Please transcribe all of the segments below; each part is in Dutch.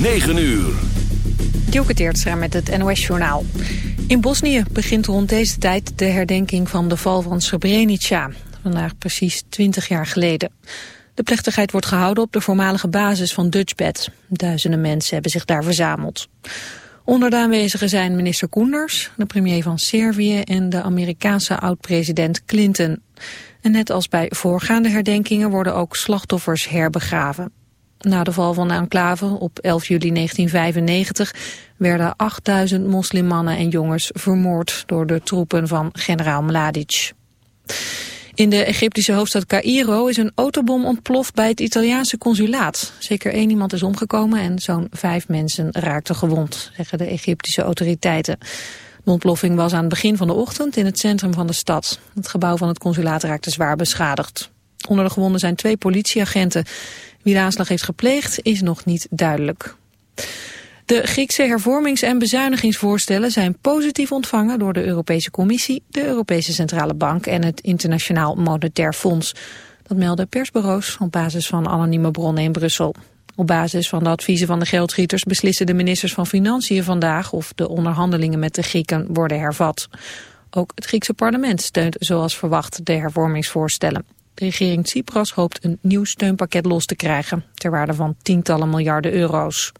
9 uur. Dielke Teertstra met het NOS-journaal. In Bosnië begint rond deze tijd de herdenking van de val van Srebrenica. Vandaag precies 20 jaar geleden. De plechtigheid wordt gehouden op de voormalige basis van Dutchbed. Duizenden mensen hebben zich daar verzameld. Onder de aanwezigen zijn minister Koenders, de premier van Servië... en de Amerikaanse oud-president Clinton. En net als bij voorgaande herdenkingen worden ook slachtoffers herbegraven. Na de val van de enclave op 11 juli 1995 werden 8000 moslimmannen en jongens vermoord door de troepen van generaal Mladic. In de Egyptische hoofdstad Cairo is een autobom ontploft bij het Italiaanse consulaat. Zeker één iemand is omgekomen en zo'n vijf mensen raakten gewond, zeggen de Egyptische autoriteiten. De ontploffing was aan het begin van de ochtend in het centrum van de stad. Het gebouw van het consulaat raakte zwaar beschadigd. Onder de gewonden zijn twee politieagenten. Wie de aanslag heeft gepleegd is nog niet duidelijk. De Griekse hervormings- en bezuinigingsvoorstellen zijn positief ontvangen door de Europese Commissie, de Europese Centrale Bank en het Internationaal Monetair Fonds. Dat melden persbureaus op basis van anonieme bronnen in Brussel. Op basis van de adviezen van de geldschieters beslissen de ministers van Financiën vandaag of de onderhandelingen met de Grieken worden hervat. Ook het Griekse parlement steunt zoals verwacht de hervormingsvoorstellen. Regering Tsipras hoopt een nieuw steunpakket los te krijgen, ter waarde van tientallen miljarden euro's.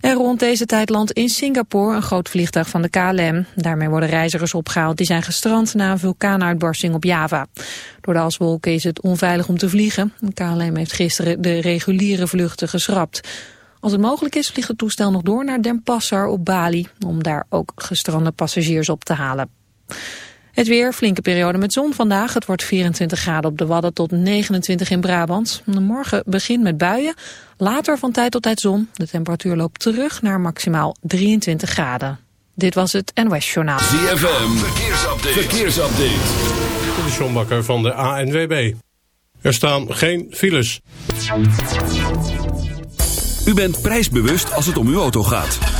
En rond deze tijd landt in Singapore een groot vliegtuig van de KLM. Daarmee worden reizigers opgehaald die zijn gestrand na een vulkaanuitbarsting op Java. Door de aswolken is het onveilig om te vliegen. KLM heeft gisteren de reguliere vluchten geschrapt. Als het mogelijk is vliegt het toestel nog door naar Denpasar op Bali... om daar ook gestrande passagiers op te halen. Het weer, flinke periode met zon vandaag. Het wordt 24 graden op de Wadden tot 29 in Brabant. Morgen begint met buien, later van tijd tot tijd zon. De temperatuur loopt terug naar maximaal 23 graden. Dit was het NOS Journaal. ZFM, verkeersupdate. verkeersupdate. De Sjombakker van de ANWB. Er staan geen files. U bent prijsbewust als het om uw auto gaat.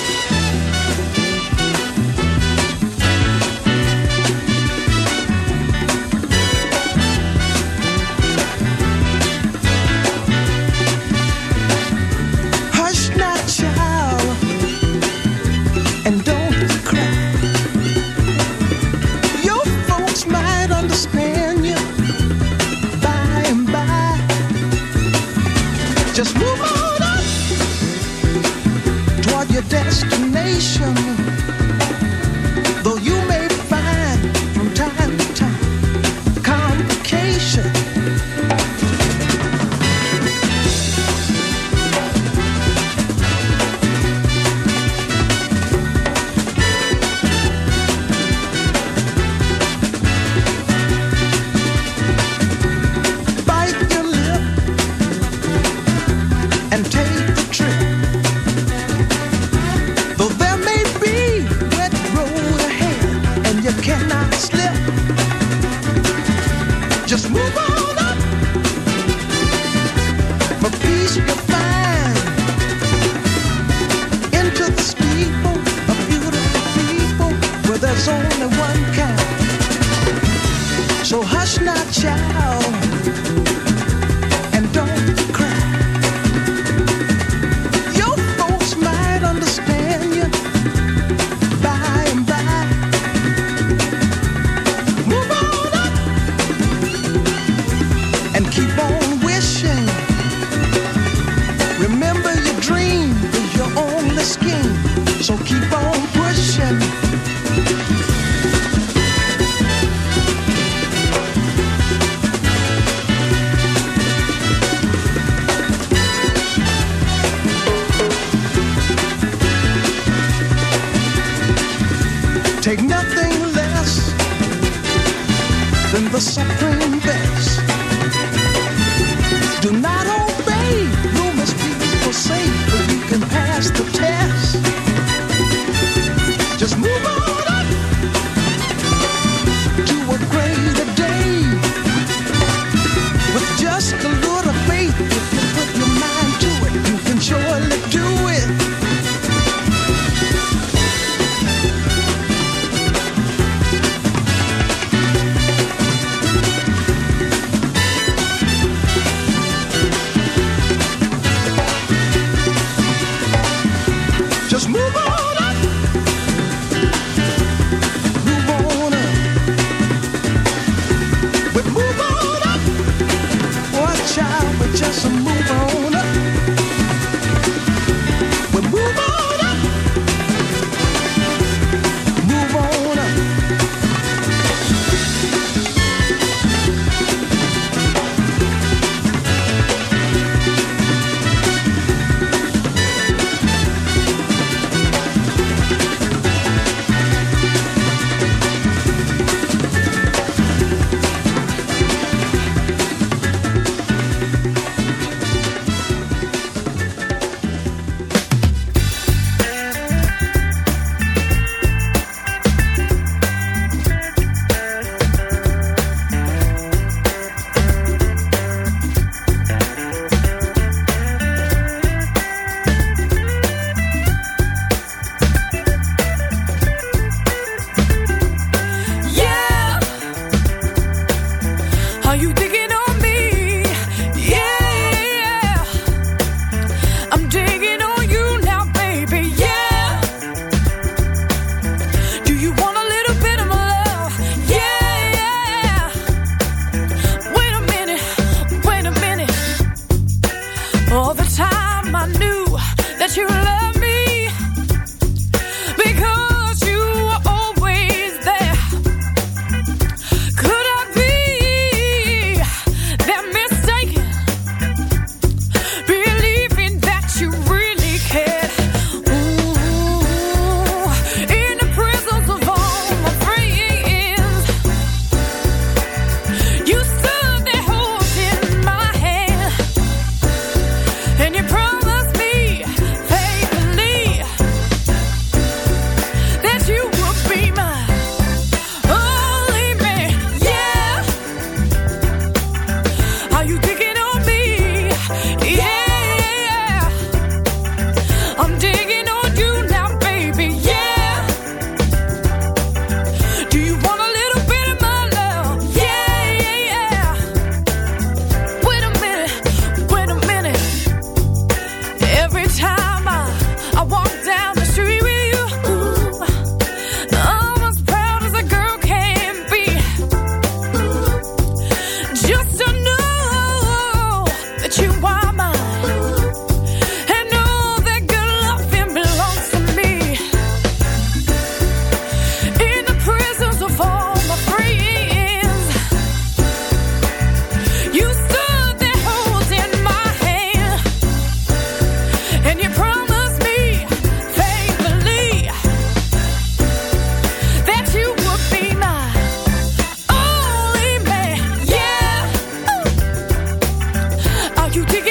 you it.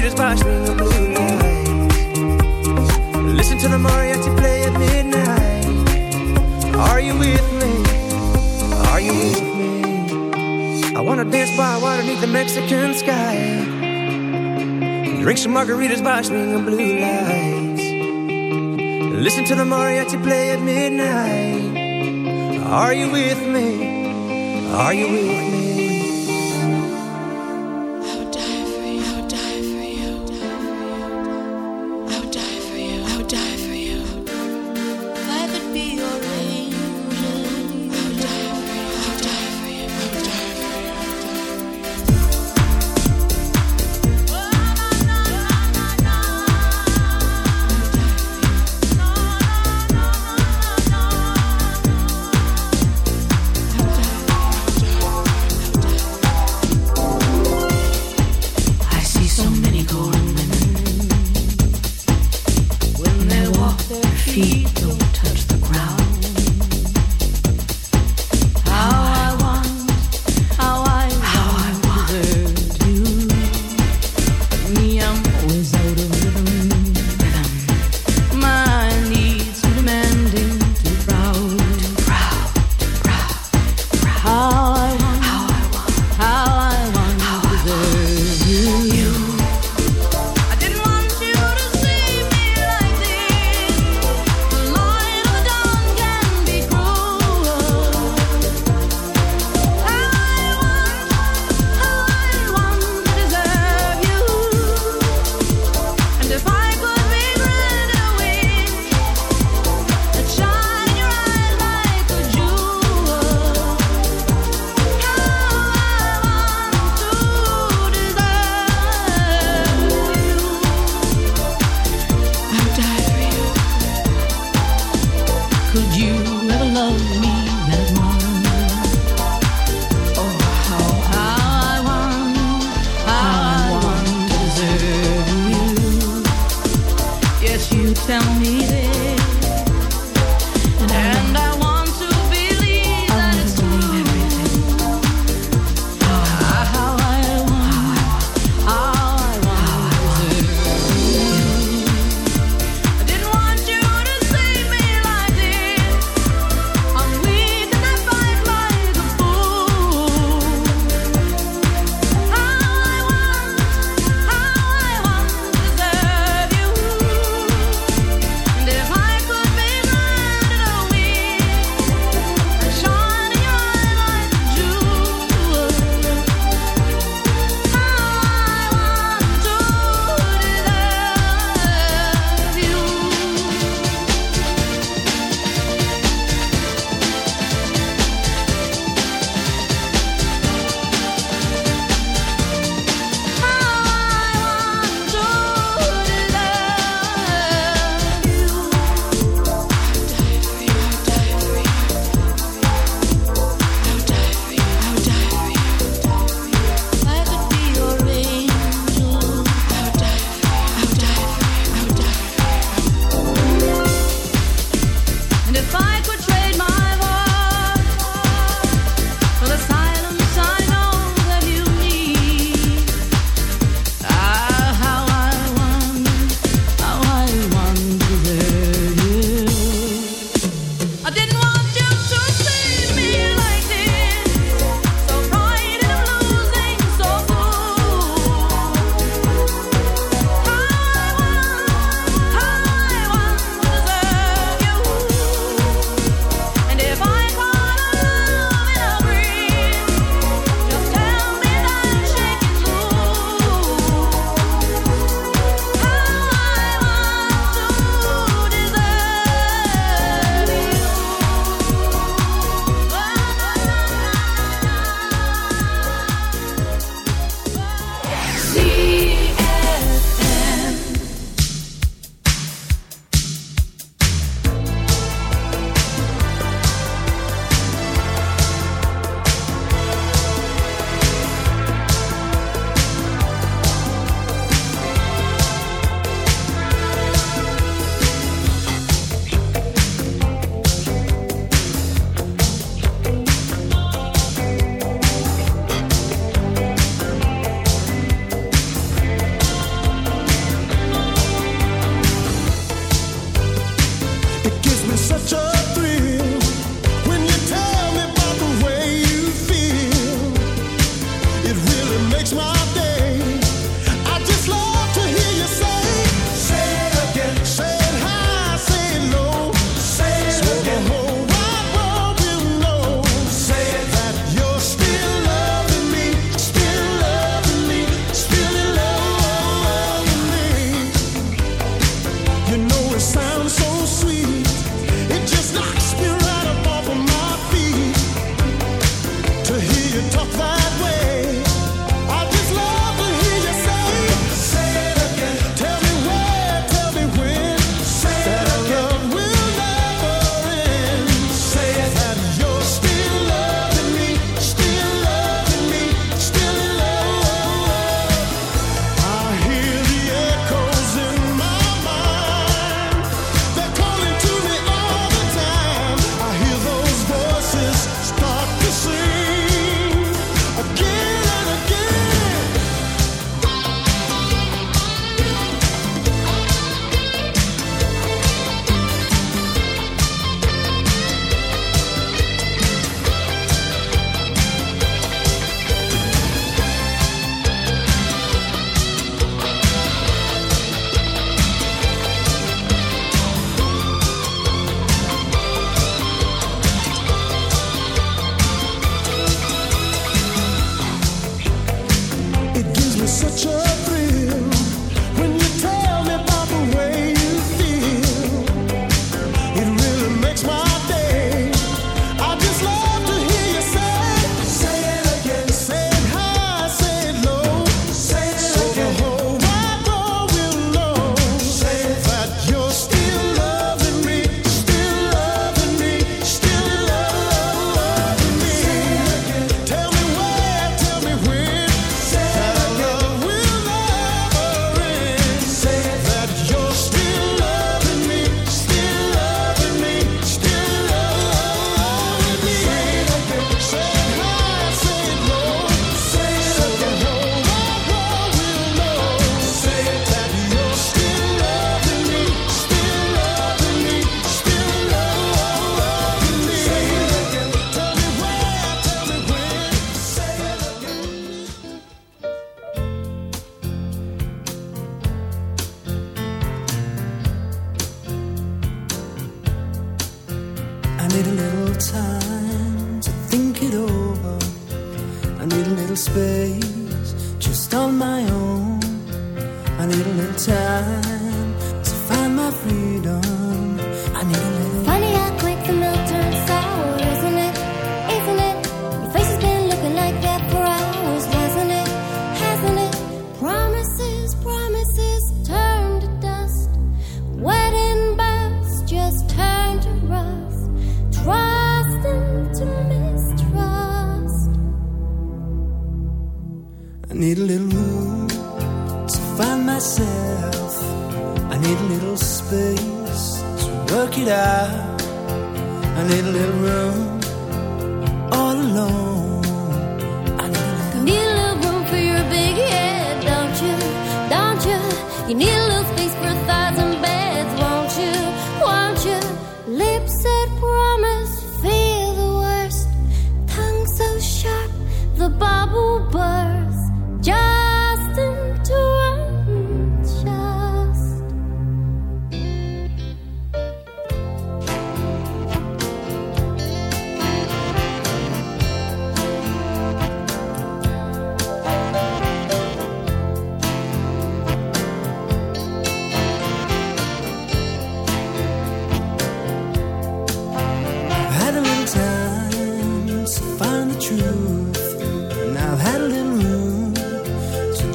Peters watch me on the moonlight. Listen to the mariachi play at midnight. Are you with me? Are you with me? I wanna dance by water beneath the Mexican sky. Drink some margaritas by string of blue lights. Listen to the mariachi play at midnight. Are you with me? Are you with me?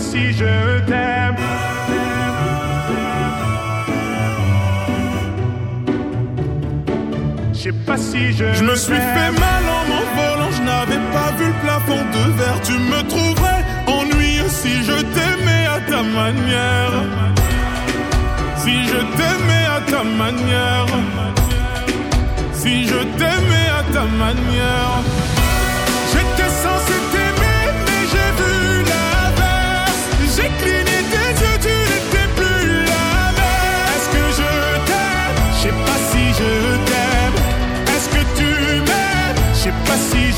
si je t'aime. Je sais pas si je. Je me suis fait mal en m'envolant, je n'avais pas vu le plafond de verre. Tu me trouverais ennuyeux si je t'aimais à ta manière. Si je t'aimais à ta manière. Si je t'aimais à ta manière.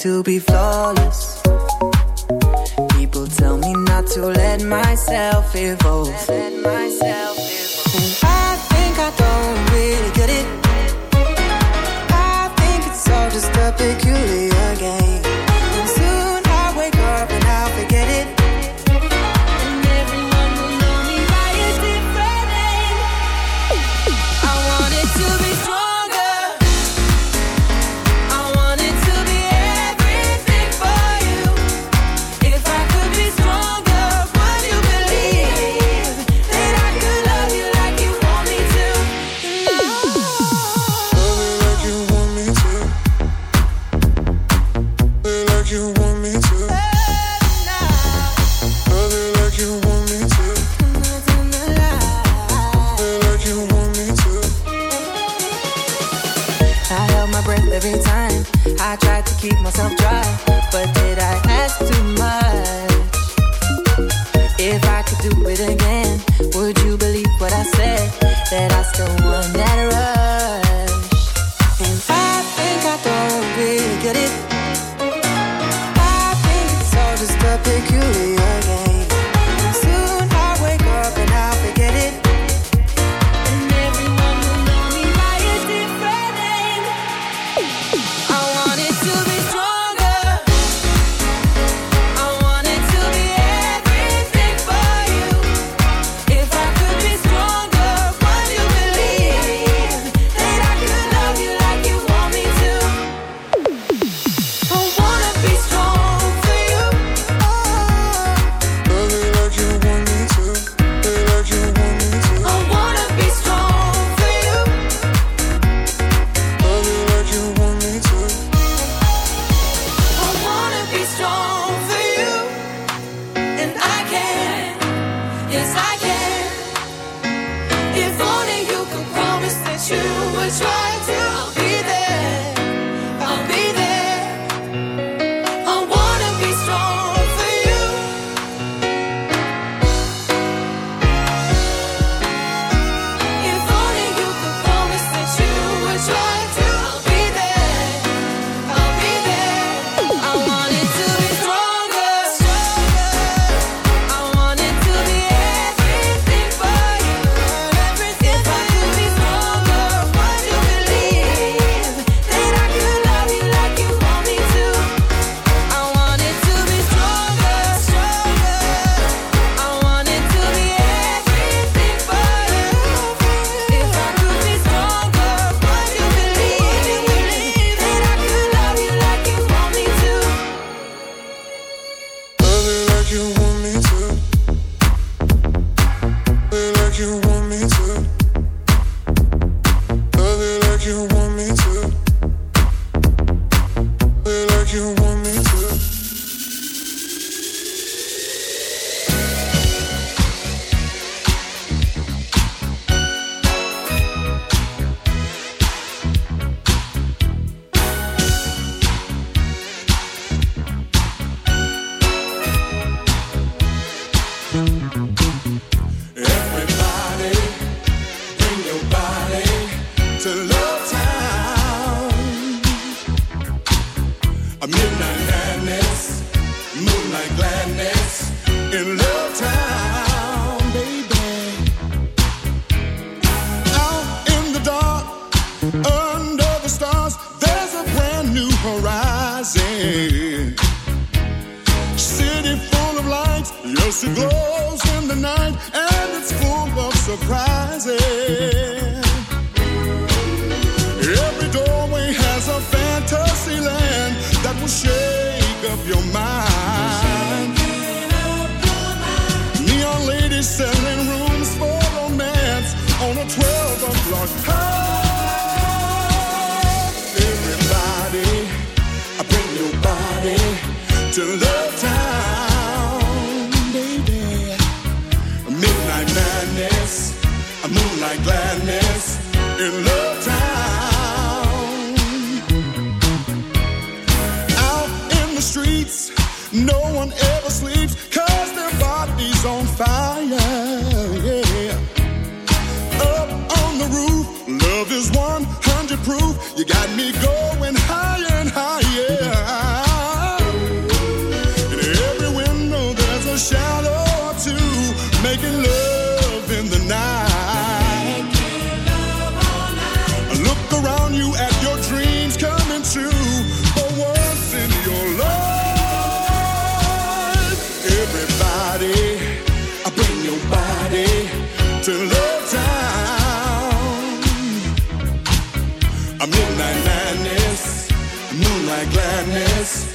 to be That I still want You got me going. like gladness.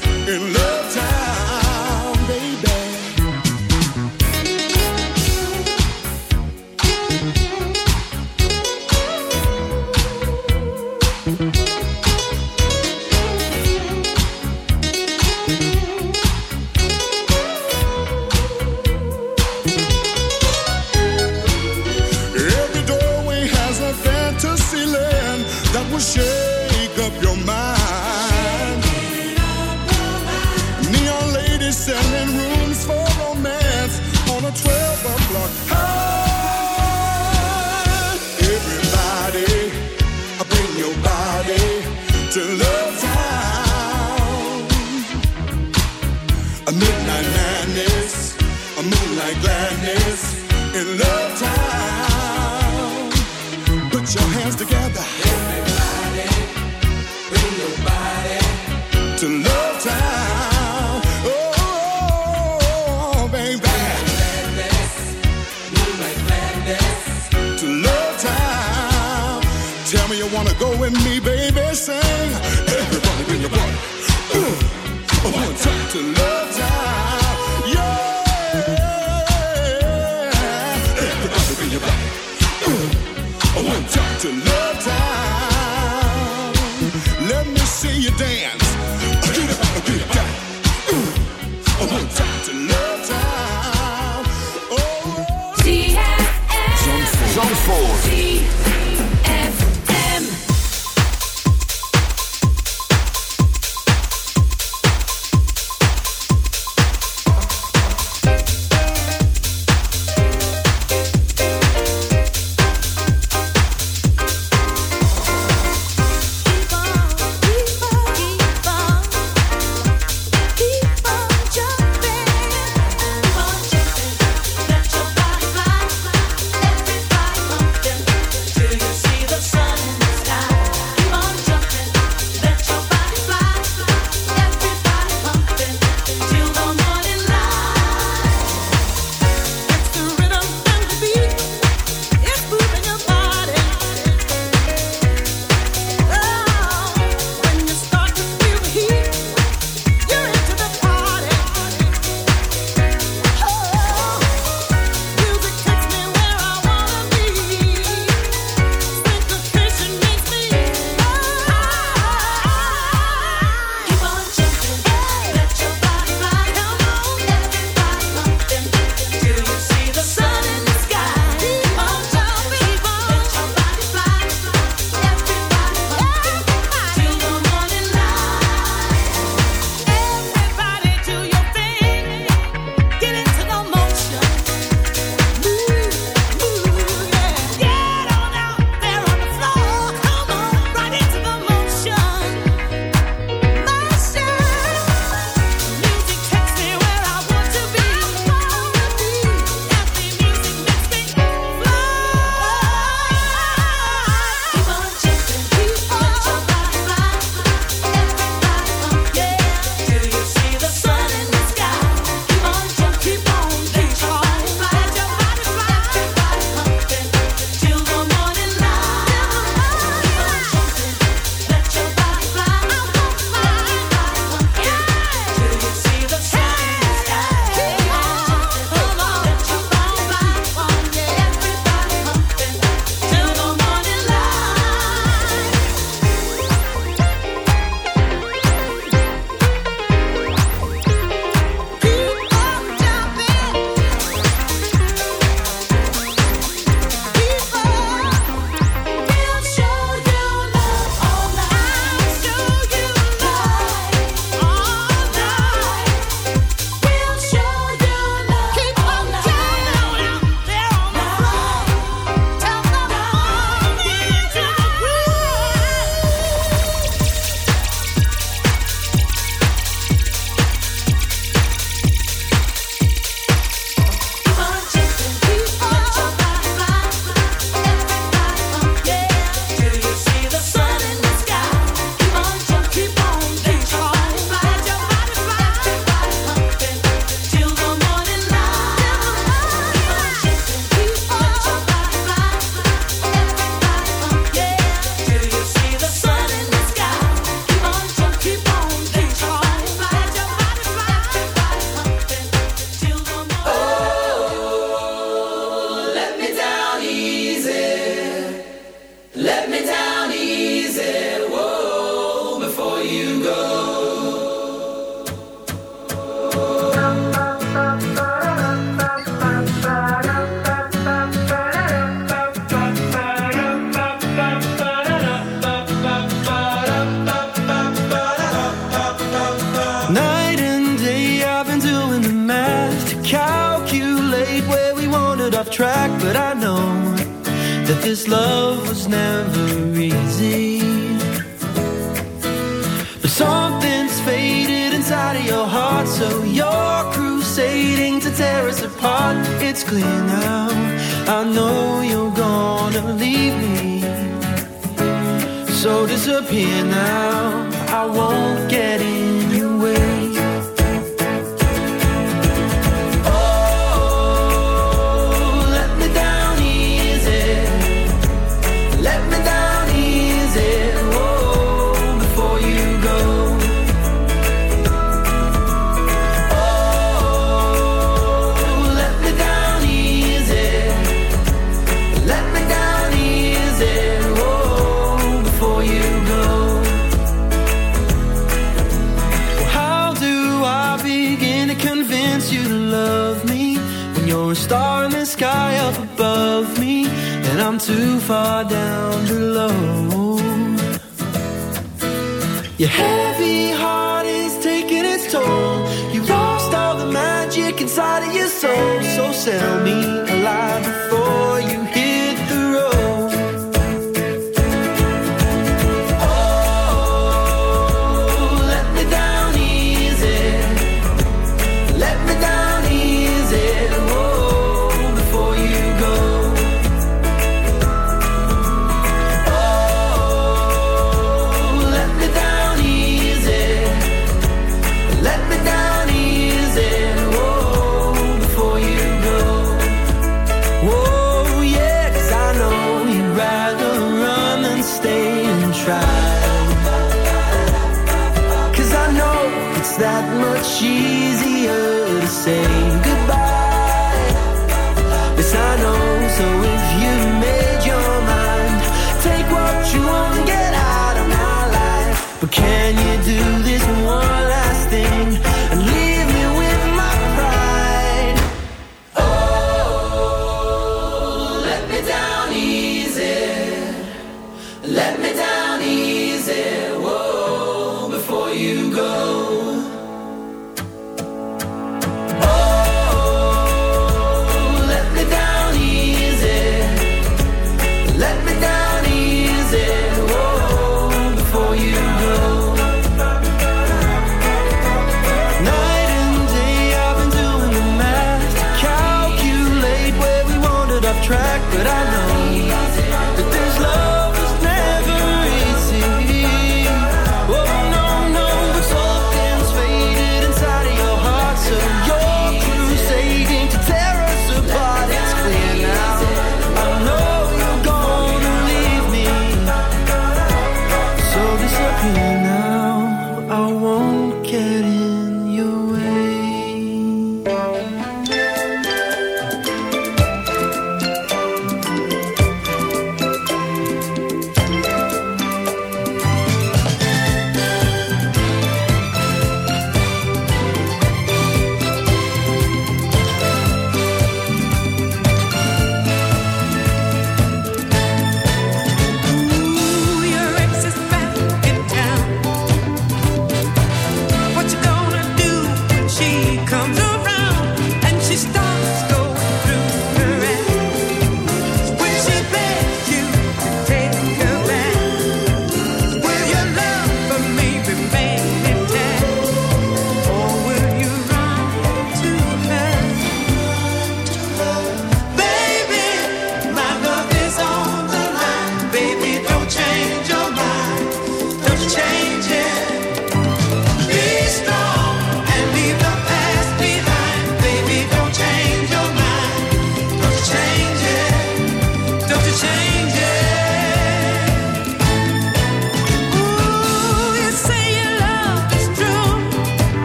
and me, baby, sing. Everybody bring your body.